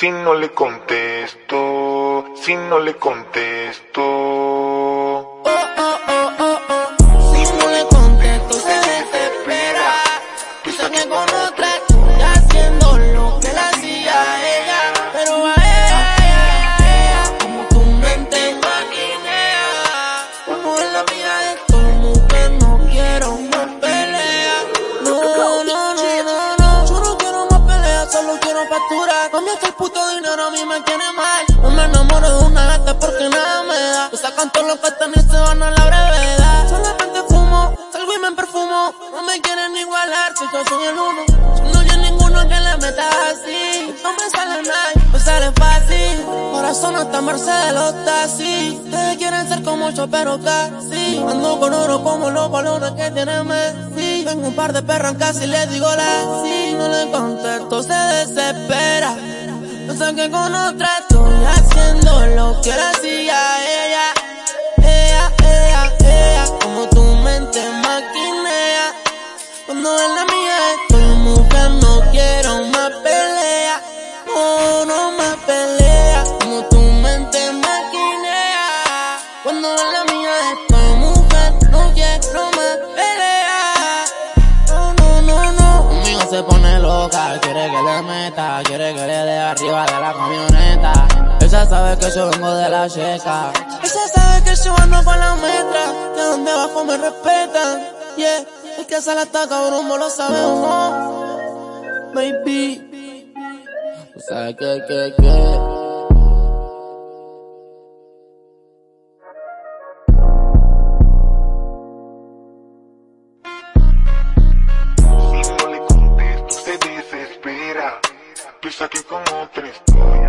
Si no le contesto, si no le contesto. Factura. Cambia el puto dinero, a mí me tiene mal. No me enamoro de una gata porque nada me da. Me sacan todos los que están y se van a la brevedad. Solamente fumo, salgo y me perfumo. No me quieren igualar si yo soy el uno. Yo no hay ninguno que le meta así. No me sale nada, me sale fácil. Corazón hasta Mercedes los taxis. Ustedes quieren ser como yo, pero casi. Ando con oro como los balones que tiene Messi. Tengo un par de perros en casa y le digo la sí. No le contesto, se desespera. Sé que con otra estoy haciendo lo que le hacía ella. Ella, ella, ella, como tu mente maquinea. Cuando en la mía estoy mujer, no quiero más pelea. No, no más pelea. Como tu mente maquinea. Cuando en la mía estoy mujer, no quiero más se pone loca, quiere que le meta, quiere que le dé arriba de la camioneta. Ella sabe que yo vengo de la checa. Ella sabe que yo ando con la metra, que donde abajo me respetan. Yeah, es que esa la está cabrón, lo no. Baby, sabes que, que, que. Pisa aquí como tres.